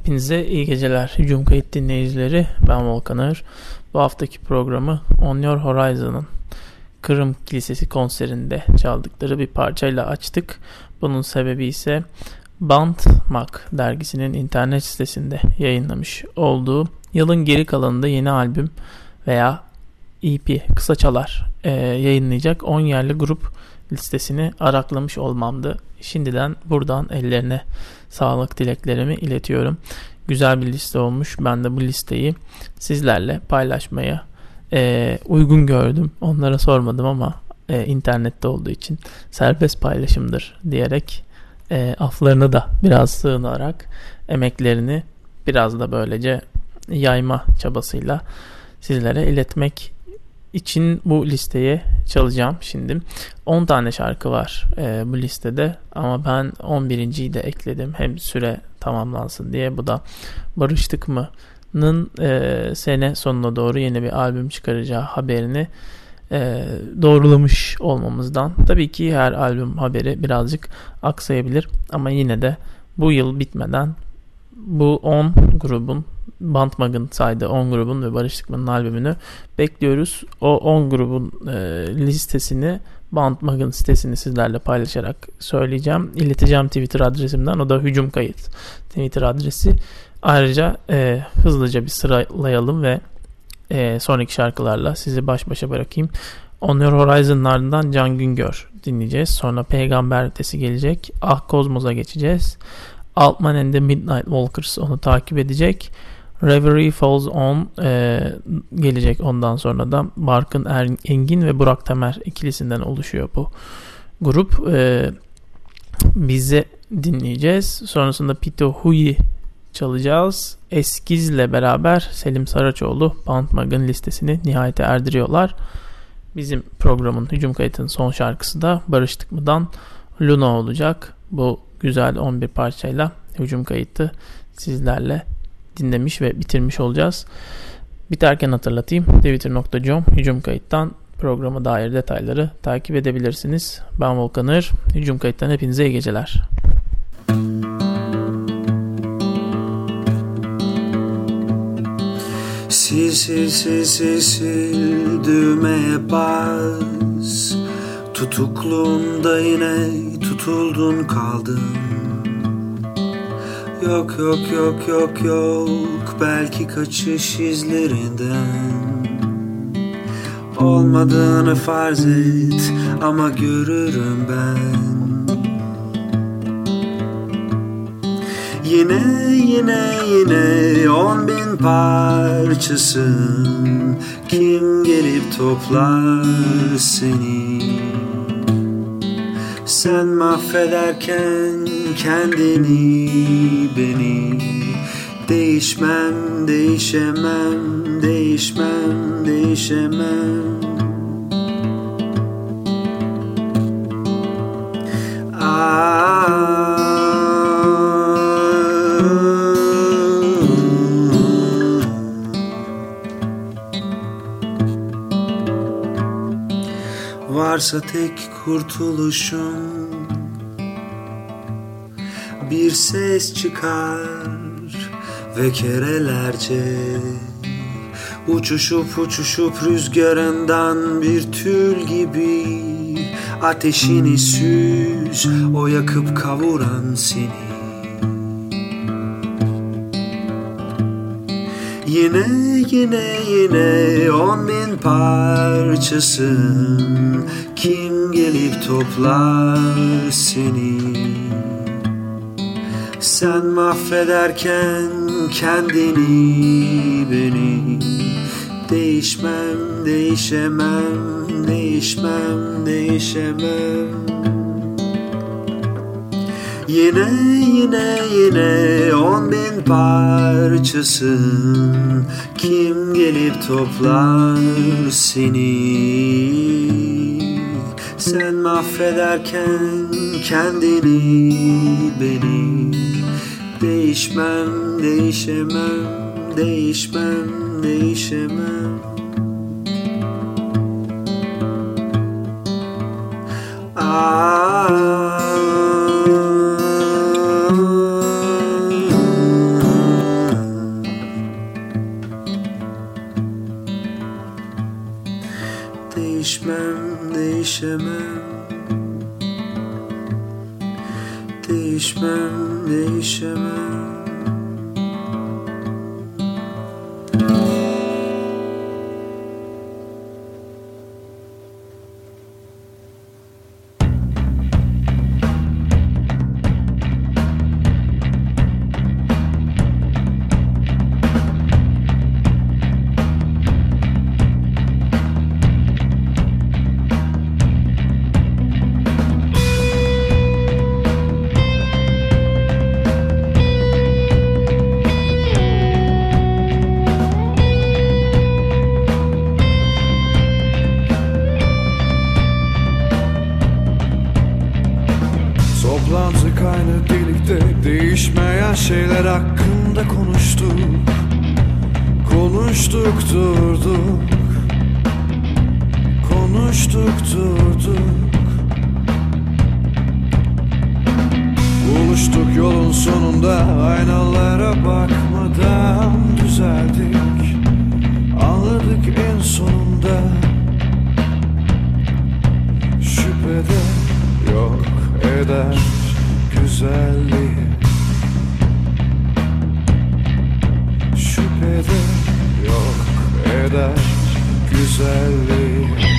Hepinize iyi geceler. Kayıt dinleyicileri. Ben Volkan Ağır. Bu haftaki programı On Your Horizon'ın Kırım Kilisesi konserinde çaldıkları bir parçayla açtık. Bunun sebebi ise Bandmak dergisinin internet sitesinde yayınlamış olduğu yılın geri kalanında yeni albüm veya EP kısa çalar e, yayınlayacak 10 yerli grup listesini araklamış olmamdı. Şimdiden buradan ellerine sağlık dileklerimi iletiyorum. Güzel bir liste olmuş. Ben de bu listeyi sizlerle paylaşmaya e, uygun gördüm. Onlara sormadım ama e, internette olduğu için serbest paylaşımdır diyerek e, aflarını da biraz sığınarak emeklerini biraz da böylece yayma çabasıyla sizlere iletmek için bu listeye çalacağım şimdi. 10 tane şarkı var e, bu listede ama ben 11.yi de ekledim hem süre tamamlansın diye. Bu da Barıştık mı'nın e, sene sonuna doğru yeni bir albüm çıkaracağı haberini e, doğrulamış olmamızdan. Tabii ki her albüm haberi birazcık aksayabilir ama yine de bu yıl bitmeden bu 10 grubun Bantmag'ın saydığı 10 grubun ve Barış Tıkman'ın albümünü bekliyoruz. O 10 grubun e, listesini Bantmag'ın sitesini sizlerle paylaşarak söyleyeceğim. İleteceğim Twitter adresimden. O da hücum kayıt Twitter adresi. Ayrıca e, hızlıca bir sıralayalım ve e, sonraki şarkılarla sizi baş başa bırakayım. On Your Horizon'ın ardından Can Güngör dinleyeceğiz. Sonra Peygamber Ötesi gelecek. Ah Kozmos'a geçeceğiz. Altman and the Midnight Walkers onu takip edecek. Reverie Falls On e, gelecek ondan sonra da Barkın er, Engin ve Burak Temer ikilisinden oluşuyor bu grup. E, bizi dinleyeceğiz. Sonrasında Pito Hui çalacağız. Eskiz'le beraber Selim Saraçoğlu Band listesini nihayete erdiriyorlar. Bizim programın hücum kayıtının son şarkısı da Barıştık mı'dan Luna olacak. Bu güzel 11 parçayla hücum kayıtı sizlerle dinlemiş ve bitirmiş olacağız. Biterken hatırlatayım. Twitter.com hücum kayıttan programa dair detayları takip edebilirsiniz. Ben Volkanır. Hücum kayıttan hepinize iyi geceler. Sil sil sil sil sil düğmeye bas Tutukluğumda yine tutuldun kaldın Yok yok yok yok yok. Belki kaçış izlerinden Olmadığını farz et ama görürüm ben. Yine yine yine on bin parçasın. Kim gelip toplar seni Sen mahvederken kendini beni. Değişmem değişemem değişmem değişemem. Varsa tek kurtuluşum Bir ses çıkar ve kerelerce Uçuşup uçuşup rüzgarından bir tül gibi Ateşini süz o yakıp kavuran seni. Yine yine yine on bin parçasın Kim gelip toplar seni Sen mahvederken kendini beni. Değişmem değişemem değişmem değişemem. Yine yine yine on bin parçasın. Kim gelip toplar seni Sen mahvederken kendini beni. Değişmem değişemem değişmem değişemem. Ah valley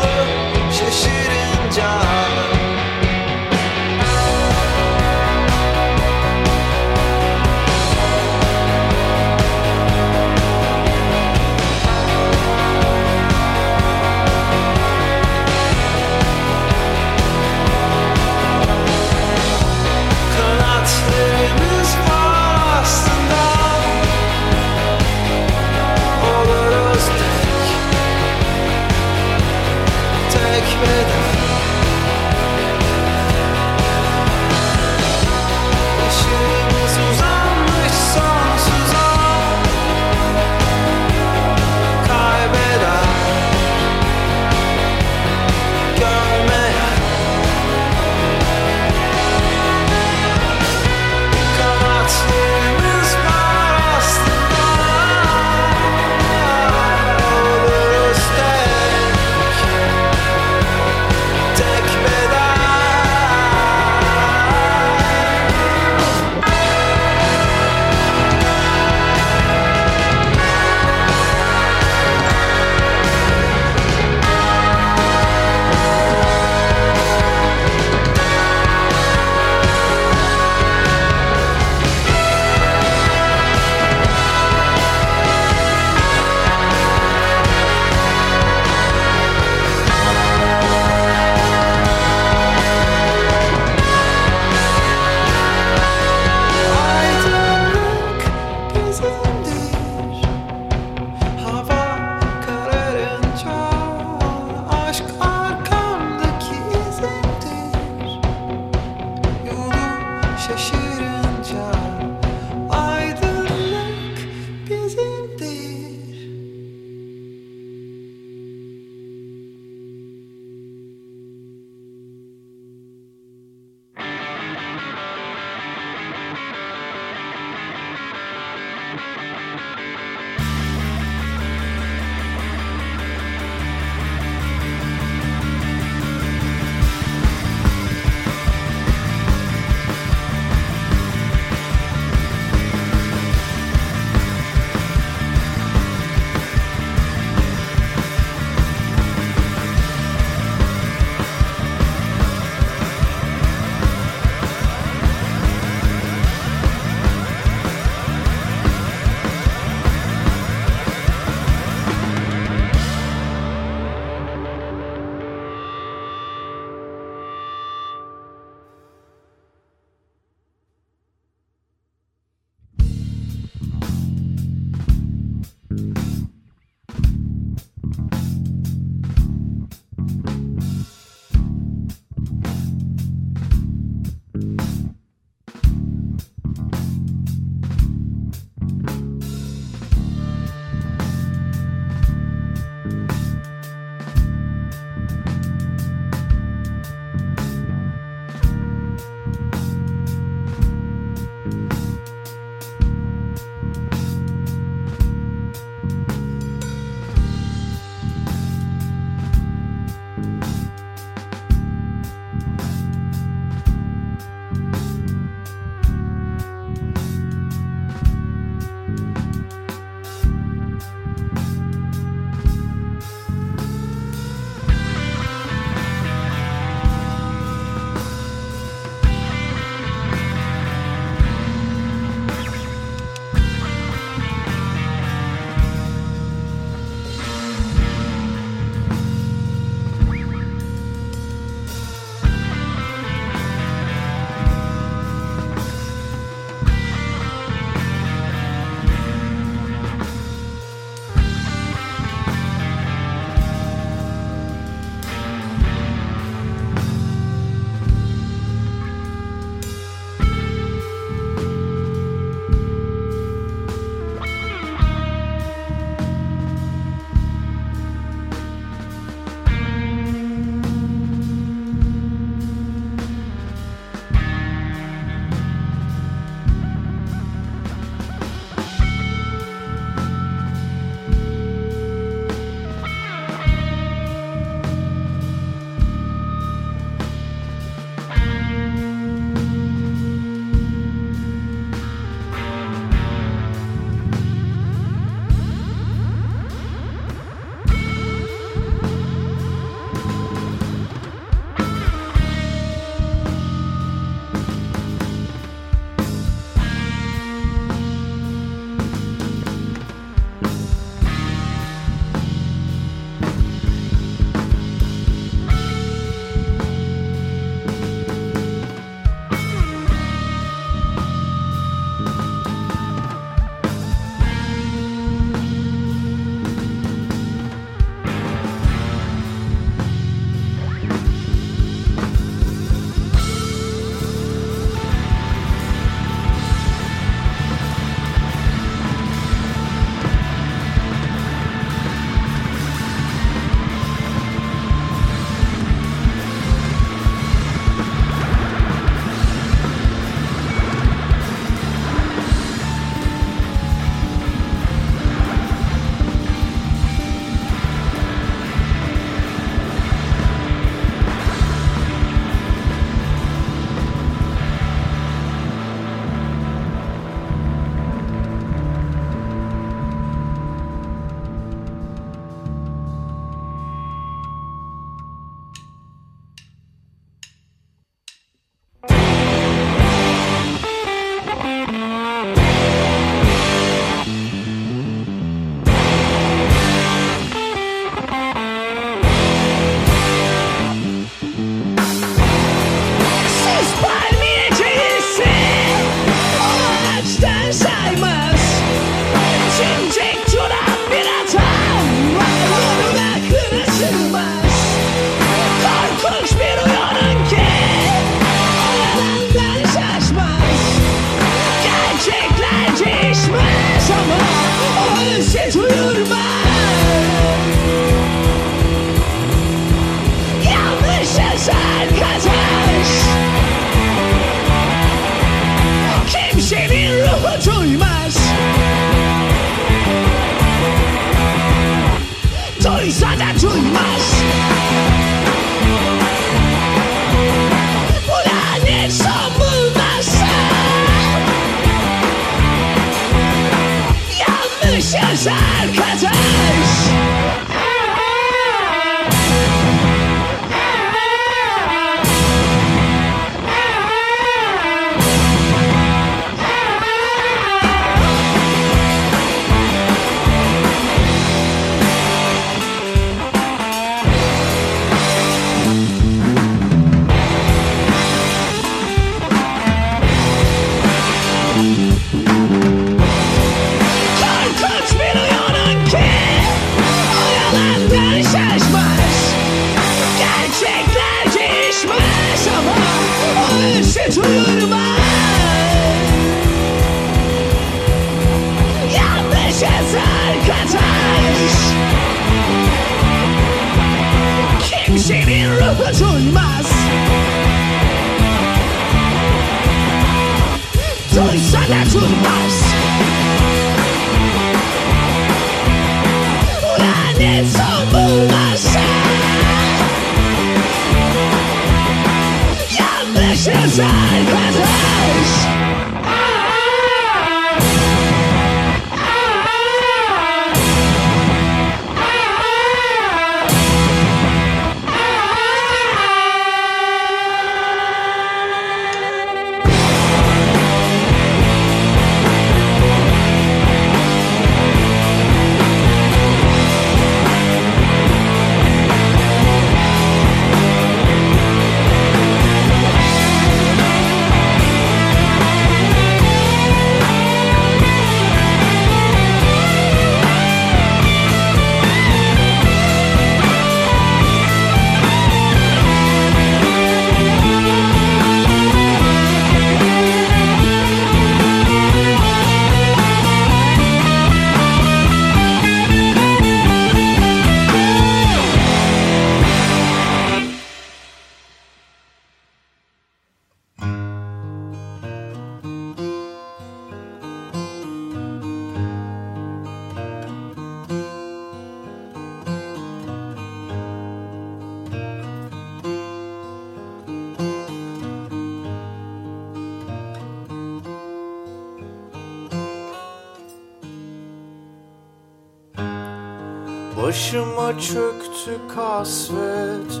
Başıma çöktü kasvet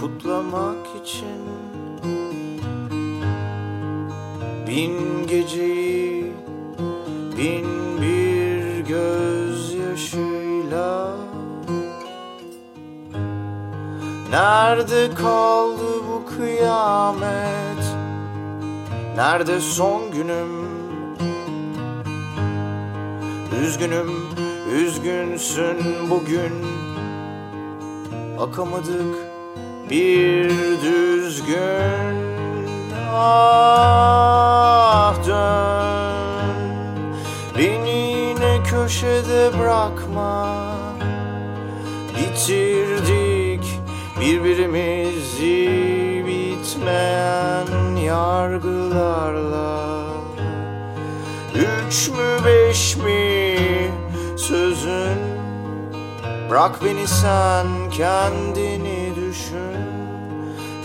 Kutlamak için. Bin geceyi Bin bir gözyaşıyla. Nerede kaldı bu kıyamet? Nerede son günüm? Üzgünüm, üzgünsün bugün. Akamadık bir düzgün. Ah dön. Beni yine köşede bırakma. Bitirdik birbirimizi bitmeyen yargılarla. Üç mü beş mi Bırak beni sen kendini düşün.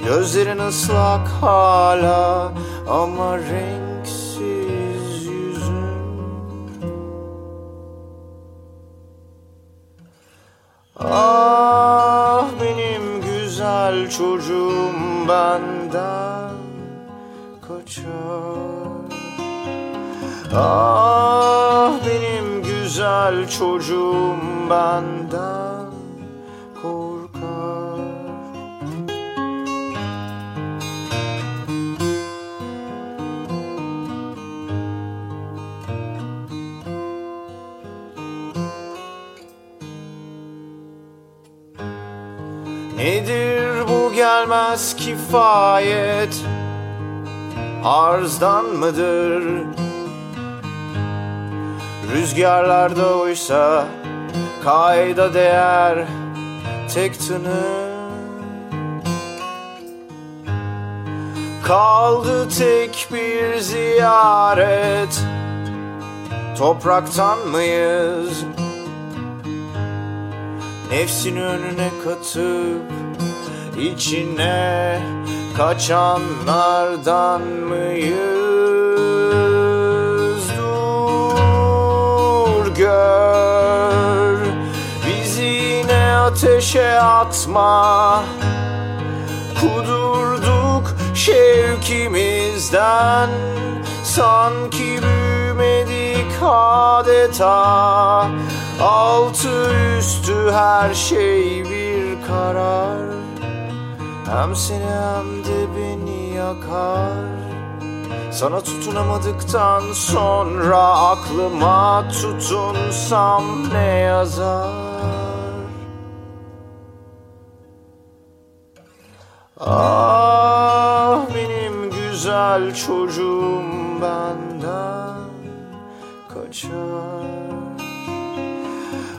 Gözlerin ıslak hala ama renksiz güzel çocuğum benden korkar. Nedir bu gelmez kifayet? Arzdan mıdır Rüzgarlarda oysa kayda değer tek tını Kaldı tek bir ziyaret Topraktan mıyız? Nefsin önüne katıp içine kaçanlardan mıyız? Gör bizi yine ateşe atma. Kudurduk şevkimizden. Sanki büyümedik adeta. Altı üstü her şey bir karar. Hem seni hem de beni yakar Sana tutunamadıktan sonra aklıma tutunsam ne yazar? Ah benim güzel çocuğum benden kaçar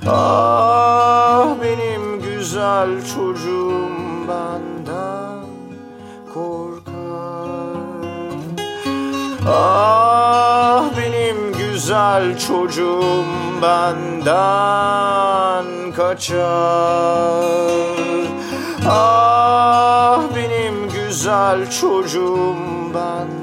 Ah benim güzel çocuğum benden güzel çocuğum benden kaçar. Ah benim güzel çocuğum benden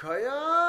kaya?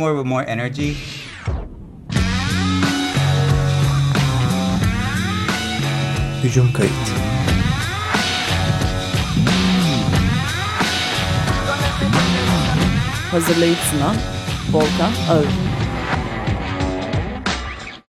more with more energy. هجوم كيت Hazırlayıp sunan Volkan Ağır